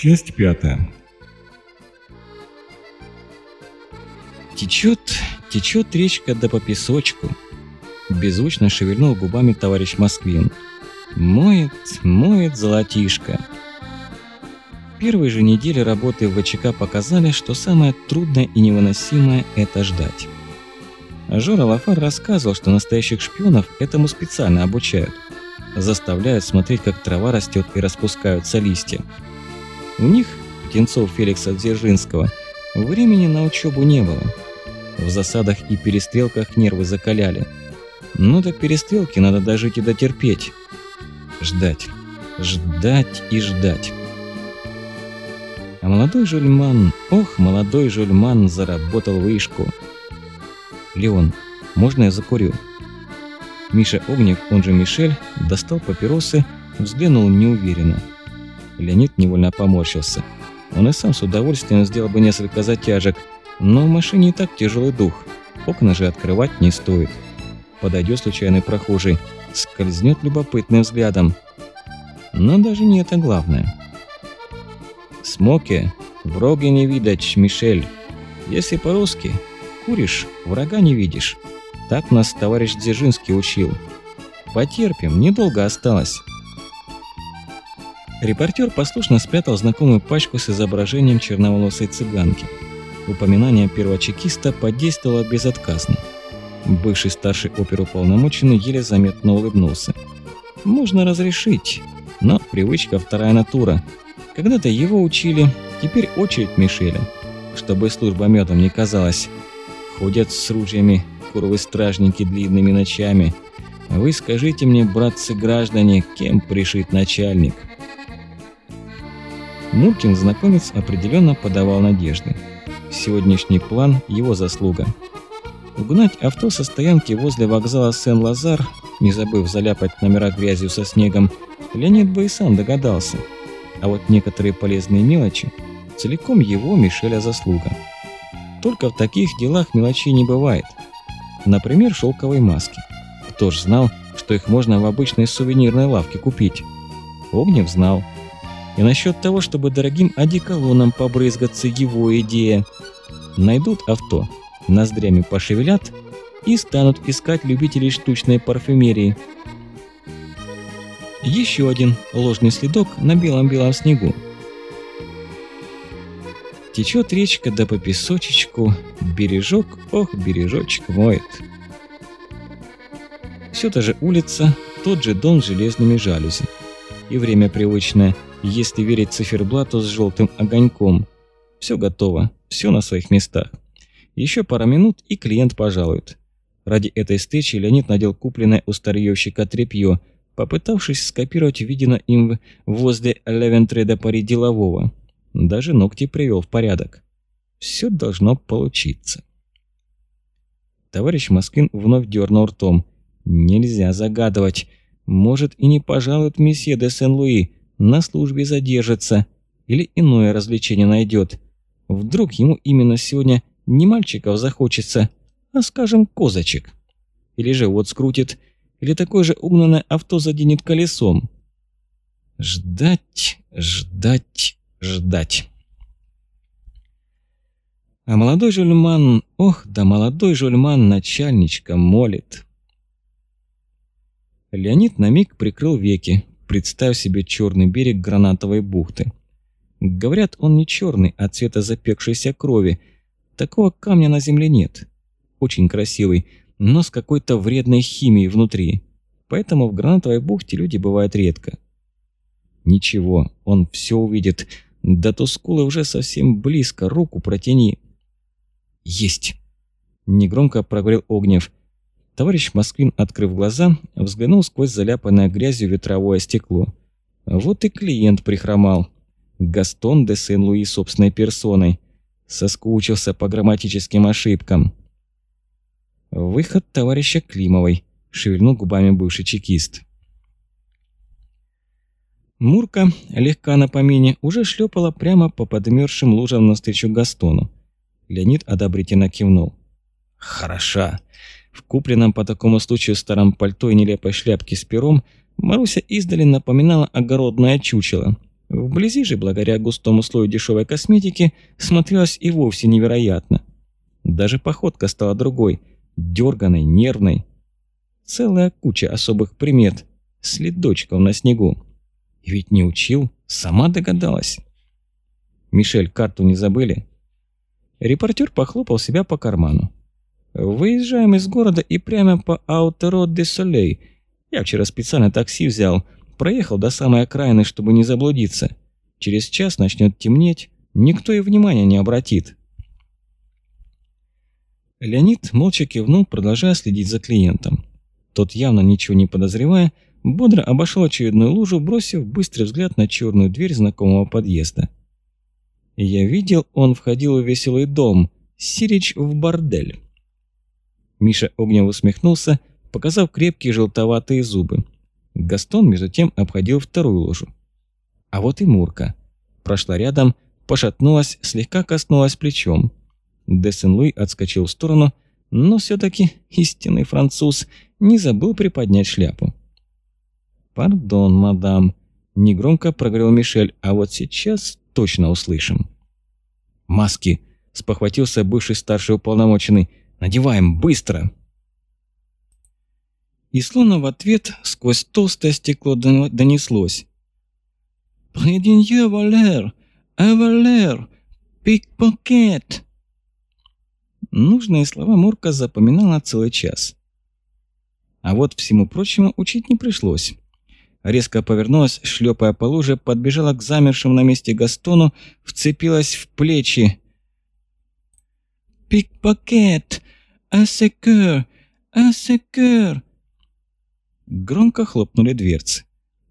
Часть пятая. Течет, течет речка да по песочку. Беззвучно шевельнул губами товарищ Москвин. Моет, моет золотишко. Первые же недели работы в ВЧК показали, что самое трудное и невыносимое – это ждать. Жора Лафар рассказывал, что настоящих шпионов этому специально обучают. Заставляют смотреть, как трава растет и распускаются листья. У них, птенцов Феликса Дзержинского, времени на учебу не было. В засадах и перестрелках нервы закаляли. Ну до перестрелки надо дожить и дотерпеть. Ждать, ждать и ждать. А молодой Жульман, ох, молодой Жульман заработал вышку. «Леон, можно я закурю?» Миша Огнев, он же Мишель, достал папиросы, взглянул неуверенно. Леонид невольно поморщился. Он и сам с удовольствием сделал бы несколько затяжек, но в машине и так тяжелый дух. Окна же открывать не стоит. Подойдет случайный прохожий, скользнет любопытным взглядом. Но даже не это главное. «Смоки, вроги не видать, Мишель. Если по-русски, куришь, врага не видишь. Так нас товарищ Дзержинский учил. Потерпим, недолго осталось». Репортер послушно спрятал знакомую пачку с изображением черноволосой цыганки. Упоминание первого чекиста подействовало безотказно. Бывший старший оперуполномоченный еле заметно улыбнулся. «Можно разрешить, но привычка вторая натура. Когда-то его учили, теперь очередь Мишеля. Чтобы служба медом не казалась. Ходят с ружьями куровые стражники длинными ночами. Вы скажите мне, братцы-граждане, кем пришит начальник?» Муркин знакомец определенно подавал надежды. Сегодняшний план – его заслуга. Угнать авто со стоянки возле вокзала Сен-Лазар, не забыв заляпать номера грязью со снегом, Леонид бы и сам догадался. А вот некоторые полезные мелочи – целиком его, Мишеля, заслуга. Только в таких делах мелочей не бывает. Например, шелковые маски. Кто ж знал, что их можно в обычной сувенирной лавке купить? Огнев знал – и насчет того, чтобы дорогим одеколоном побрызгаться его идея. Найдут авто, ноздрями пошевелят и станут искать любителей штучной парфюмерии. Еще один ложный следок на белом-белом снегу. Течет речка да по песочечку, бережок, ох, бережочек моет. Все та же улица, тот же дом с железными жалюзи. И время привычное – если верить циферблату с желтым огоньком. Все готово, все на своих местах. Еще пара минут, и клиент пожалует. Ради этой встречи Леонид надел купленное у старьевщика тряпье, попытавшись скопировать видено им возле Левентреда Пари делового. Даже ногти привел в порядок. Все должно получиться. Товарищ Москвин вновь дернул ртом. Нельзя загадывать. Может и не пожалует месье де Сен-Луи, на службе задержится или иное развлечение найдет. Вдруг ему именно сегодня не мальчиков захочется, а, скажем, козочек. Или же вот скрутит, или такое же угнанное авто заденет колесом. Ждать, ждать, ждать. А молодой жульман, ох, да молодой жульман начальничка молит. Леонид на миг прикрыл веки, Представь себе черный берег гранатовой бухты. Говорят, он не черный, а цвета запекшейся крови. Такого камня на земле нет. Очень красивый, но с какой-то вредной химией внутри. Поэтому в гранатовой бухте люди бывают редко. Ничего, он все увидит. До Тускулы уже совсем близко, руку протяни. Есть! Негромко проговорил Огнев. Товарищ Москвин, открыв глаза, взглянул сквозь заляпанное грязью ветровое стекло. Вот и клиент прихромал. Гастон де Сен-Луи собственной персоной. Соскучился по грамматическим ошибкам. «Выход товарища Климовой», – шевельнул губами бывший чекист. Мурка, легка на помине, уже шлепала прямо по подмерзшим лужам навстречу Гастону. Леонид одобрительно кивнул. «Хороша. В купленном по такому случаю старом пальто и нелепой шляпке с пером Маруся издали напоминала огородное чучело. Вблизи же, благодаря густому слою дешевой косметики, смотрелось и вовсе невероятно. Даже походка стала другой, дерганой, нервной. Целая куча особых примет, следочков на снегу. Ведь не учил, сама догадалась. «Мишель, карту не забыли?» Репортер похлопал себя по карману. «Выезжаем из города и прямо по Аутеро де Солей. Я вчера специально такси взял, проехал до самой окраины, чтобы не заблудиться. Через час начнет темнеть, никто и внимания не обратит». Леонид молча кивнул, продолжая следить за клиентом. Тот, явно ничего не подозревая, бодро обошел очередную лужу, бросив быстрый взгляд на черную дверь знакомого подъезда. Я видел, он входил в веселый дом, Сирич в бордель. Миша огнево усмехнулся, показав крепкие желтоватые зубы. Гастон, между тем, обходил вторую ложу. А вот и Мурка. Прошла рядом, пошатнулась, слегка коснулась плечом. Десен-Луи отскочил в сторону, но все-таки истинный француз не забыл приподнять шляпу. «Пардон, мадам», – негромко проговорил Мишель, – «а вот сейчас точно услышим». «Маски!» – спохватился бывший старший уполномоченный. «Надеваем, быстро!» И словно в ответ сквозь толстое стекло донеслось. «Прединье Валер! Эвалер! Пикпокет!» Нужные слова Мурка запоминала целый час. А вот всему прочему учить не пришлось резко повернулась, шлепая по луже, подбежала к замершему на месте Гастону, вцепилась в плечи. «Пикпокет! Асекер! Асекер!» Громко хлопнули дверцы.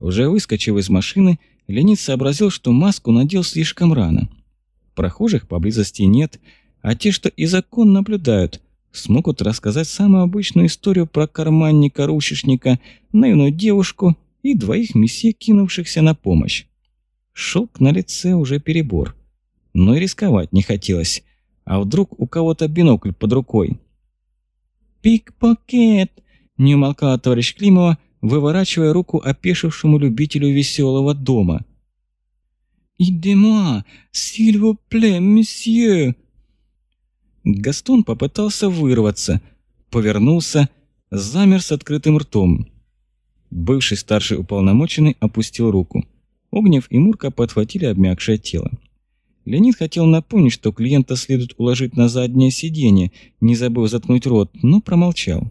Уже выскочив из машины, Леонид сообразил, что маску надел слишком рано. Прохожих поблизости нет, а те, что и закон наблюдают, смогут рассказать самую обычную историю про карманника-рушечника, наивную девушку и двоих месье, кинувшихся на помощь. Шелк на лице уже перебор. Но и рисковать не хотелось. А вдруг у кого-то бинокль под рукой? «Пик-покет!» – не умолкала товарищ Климова, выворачивая руку опешившему любителю веселого дома. «Иде-moi, s'il vous plaît, monsieur!» Гастон попытался вырваться, повернулся, замер с открытым ртом. Бывший старший уполномоченный опустил руку. Огнев и Мурка подхватили обмякшее тело. Леонид хотел напомнить, что клиента следует уложить на заднее сиденье, не забыв заткнуть рот, но промолчал.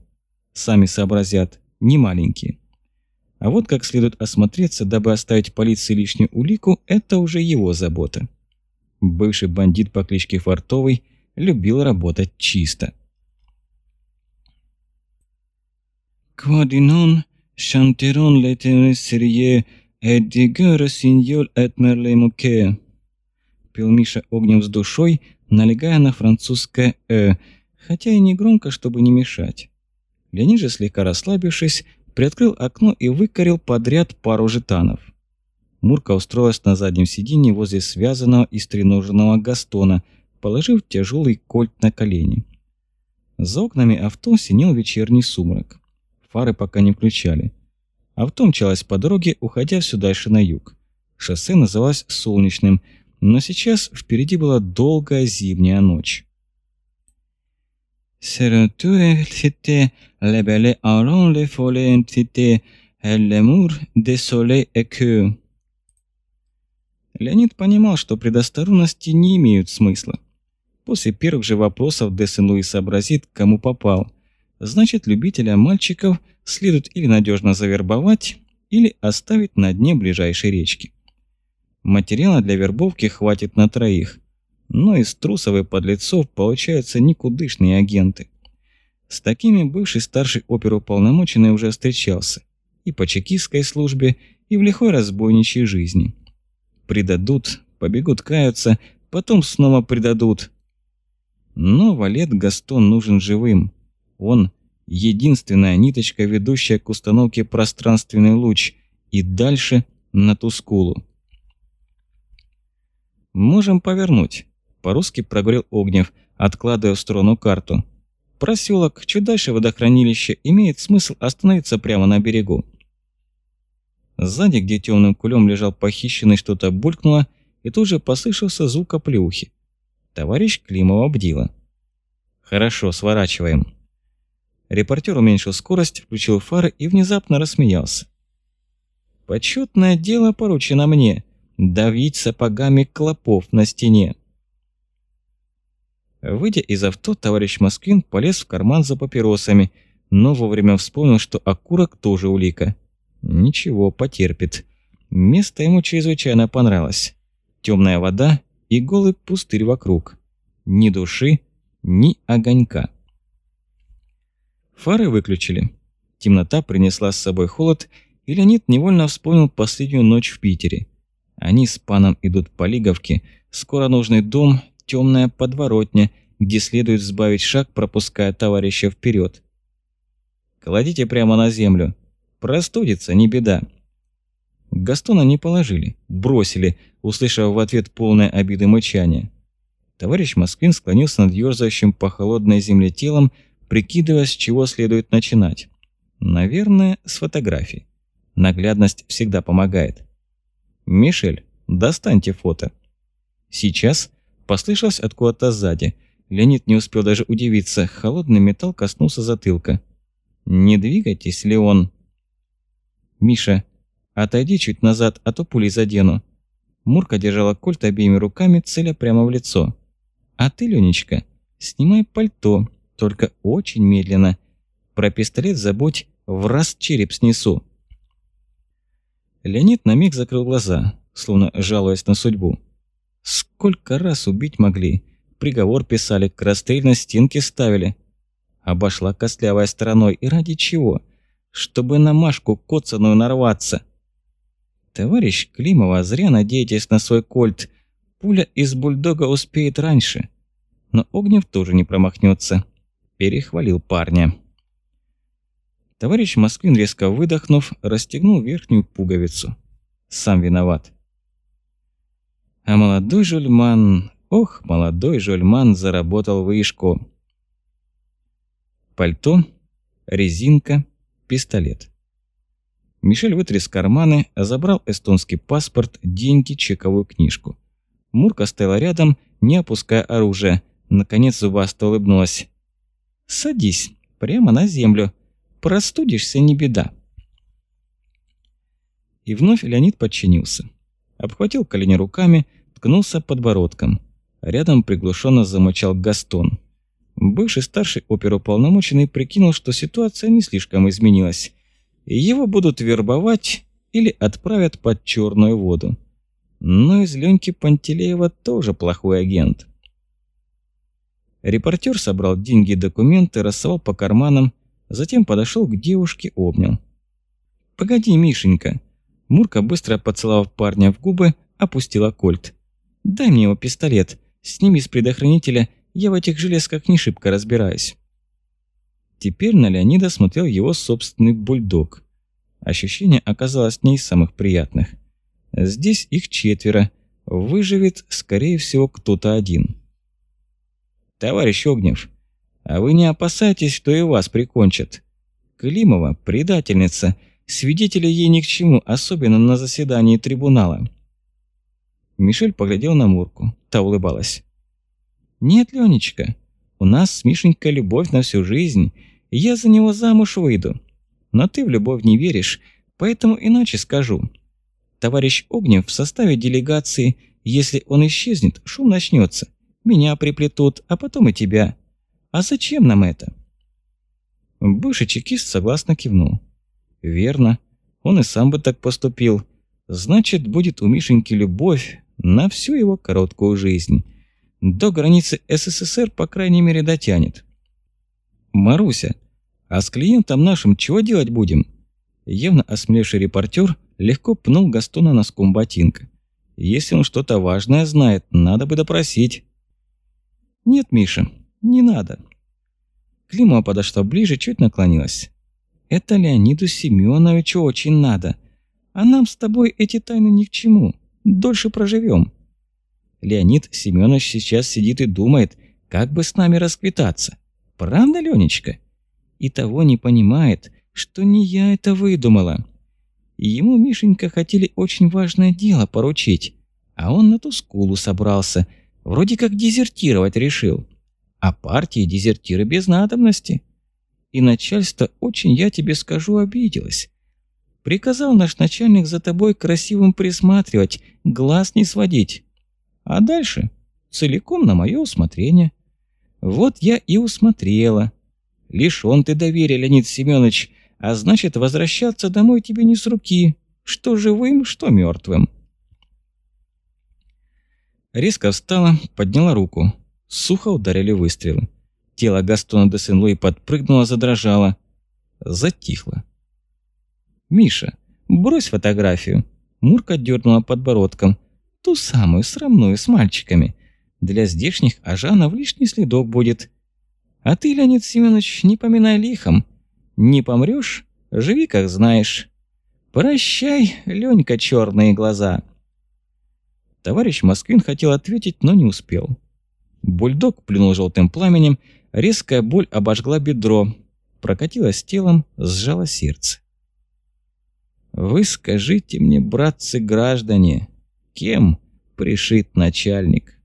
Сами сообразят, не маленькие. А вот как следует осмотреться, дабы оставить полиции лишнюю улику, это уже его забота. Бывший бандит по кличке Фартовый любил работать чисто. «Квадинон Chanteront l'éternel sérieux et дигера синьоль этмерли муке. Пел Миша огнем с душой, налегая на французское «э», хотя и не громко, чтобы не мешать. Леонид же, слегка расслабившись, приоткрыл окно и выкорил подряд пару жетанов. Мурка устроилась на заднем сиденье возле связанного и стреноженного Гастона, положив тяжелый кольт на колени. За окнами авто синел вечерний сумрак фары пока не включали. Авто мчалось по дороге, уходя все дальше на юг. Шоссе называлось Солнечным, но сейчас впереди была долгая зимняя ночь. Леонид понимал, что предосторожности не имеют смысла. После первых же вопросов Десен Луи сообразит, кому попал – значит любителя мальчиков следует или надежно завербовать, или оставить на дне ближайшей речки. Материала для вербовки хватит на троих, но из трусов и подлецов получаются никудышные агенты. С такими бывший старший оперуполномоченный уже встречался и по чекистской службе, и в лихой разбойничьей жизни. Предадут, побегут каются, потом снова предадут. Но Валет Гастон нужен живым, он – единственная ниточка, ведущая к установке пространственный луч, и дальше на Тускулу. «Можем повернуть», – по-русски проговорил Огнев, откладывая в сторону карту. «Проселок, чуть дальше водохранилище, имеет смысл остановиться прямо на берегу». Сзади, где темным кулем лежал похищенный, что-то булькнуло, и тут же послышался звук оплеухи. Товарищ Климова бдила. «Хорошо, сворачиваем». Репортер уменьшил скорость, включил фары и внезапно рассмеялся. «Почетное дело поручено мне – давить сапогами клопов на стене». Выйдя из авто, товарищ Москвин полез в карман за папиросами, но вовремя вспомнил, что окурок тоже улика. Ничего, потерпит. Место ему чрезвычайно понравилось. Темная вода и голый пустырь вокруг. Ни души, ни огонька. Фары выключили. Темнота принесла с собой холод, и Леонид невольно вспомнил последнюю ночь в Питере. Они с паном идут по Лиговке, скоро нужный дом, темная подворотня, где следует сбавить шаг, пропуская товарища вперед. «Кладите прямо на землю. Простудится, не беда». Гастона не положили, бросили, услышав в ответ полное обиды мычание. Товарищ Москвин склонился над ёрзающим по холодной земле телом, прикидывая, с чего следует начинать. Наверное, с фотографий. Наглядность всегда помогает. «Мишель, достаньте фото». Сейчас послышалось откуда-то сзади. Леонид не успел даже удивиться, холодный металл коснулся затылка. «Не двигайтесь, Леон». «Миша, отойди чуть назад, а то пули задену». Мурка держала кольт обеими руками, целя прямо в лицо. «А ты, Ленечка, снимай пальто, только очень медленно. Про пистолет забудь, в раз череп снесу». Леонид на миг закрыл глаза, словно жалуясь на судьбу. Сколько раз убить могли? Приговор писали, к расстрельной стенке ставили. Обошла костлявой стороной. И ради чего? Чтобы на Машку коцаную нарваться. Товарищ Климова, зря надеетесь на свой кольт. Пуля из бульдога успеет раньше. Но Огнев тоже не промахнется. Перехвалил парня. Товарищ Москвин, резко выдохнув, расстегнул верхнюю пуговицу. Сам виноват. А молодой Жульман, ох, молодой Жульман заработал вышку. Пальто, резинка, пистолет. Мишель вытряс карманы, забрал эстонский паспорт, деньги, чековую книжку. Мурка стояла рядом, не опуская оружие. Наконец зубасто улыбнулась. «Садись, прямо на землю. Простудишься, не беда». И вновь Леонид подчинился. Обхватил колени руками, ткнулся подбородком. Рядом приглушенно замычал Гастон. Бывший старший оперуполномоченный прикинул, что ситуация не слишком изменилась. Его будут вербовать или отправят под черную воду. Но из Леньки Пантелеева тоже плохой агент. Репортер собрал деньги и документы, рассовал по карманам, Затем подошел к девушке, обнял. «Погоди, Мишенька!» Мурка, быстро поцеловав парня в губы, опустила кольт. «Дай мне его пистолет. Сними с предохранителя, я в этих железках не шибко разбираюсь». Теперь на Леонида смотрел его собственный бульдог. Ощущение оказалось не из самых приятных. Здесь их четверо. Выживет, скорее всего, кто-то один. «Товарищ Огнев, а вы не опасайтесь, что и вас прикончат. Климова – предательница. Свидетели ей ни к чему, особенно на заседании трибунала». Мишель поглядел на Мурку. Та улыбалась. «Нет, Ленечка, у нас с Мишенькой любовь на всю жизнь, и я за него замуж выйду. Но ты в любовь не веришь, поэтому иначе скажу. Товарищ Огнев в составе делегации, если он исчезнет, шум начнется. Меня приплетут, а потом и тебя. А зачем нам это?» Бывший чекист согласно кивнул. «Верно. Он и сам бы так поступил. Значит, будет у Мишеньки любовь на всю его короткую жизнь. До границы СССР, по крайней мере, дотянет. Маруся, а с клиентом нашим чего делать будем?» Явно осмелевший репортер легко пнул Гастона носком ботинка. «Если он что-то важное знает, надо бы допросить». «Нет, Миша, «Не надо». Климова подошла ближе, чуть наклонилась. «Это Леониду Семеновичу очень надо. А нам с тобой эти тайны ни к чему. Дольше проживем». Леонид Семенович сейчас сидит и думает, как бы с нами расквитаться. Правда, Ленечка? И того не понимает, что не я это выдумала. Ему, Мишенька, хотели очень важное дело поручить, а он на ту скулу собрался, вроде как дезертировать решил. А партии дезертиры без надобности. И начальство очень, я тебе скажу, обиделось. Приказал наш начальник за тобой красивым присматривать, глаз не сводить. А дальше целиком на мое усмотрение. Вот я и усмотрела. Лишён ты доверия, Леонид Семенович, а значит, возвращаться домой тебе не с руки, что живым, что мертвым. Резко встала, подняла руку. Сухо ударили выстрелы. Тело Гастона де Сен-Луи подпрыгнуло, задрожало. Затихло. «Миша, брось фотографию!» Мурка дернула подбородком. «Ту самую, срамную, с мальчиками. Для здешних Ажанов лишний следок будет. А ты, Леонид Семенович, не поминай лихом. Не помрёшь, живи как знаешь. Прощай, Ленька, черные глаза. Товарищ Москвин хотел ответить, но не успел. Бульдог плюнул желтым пламенем, резкая боль обожгла бедро, прокатилась телом, сжала сердце. «Вы скажите мне, братцы-граждане, кем пришит начальник?»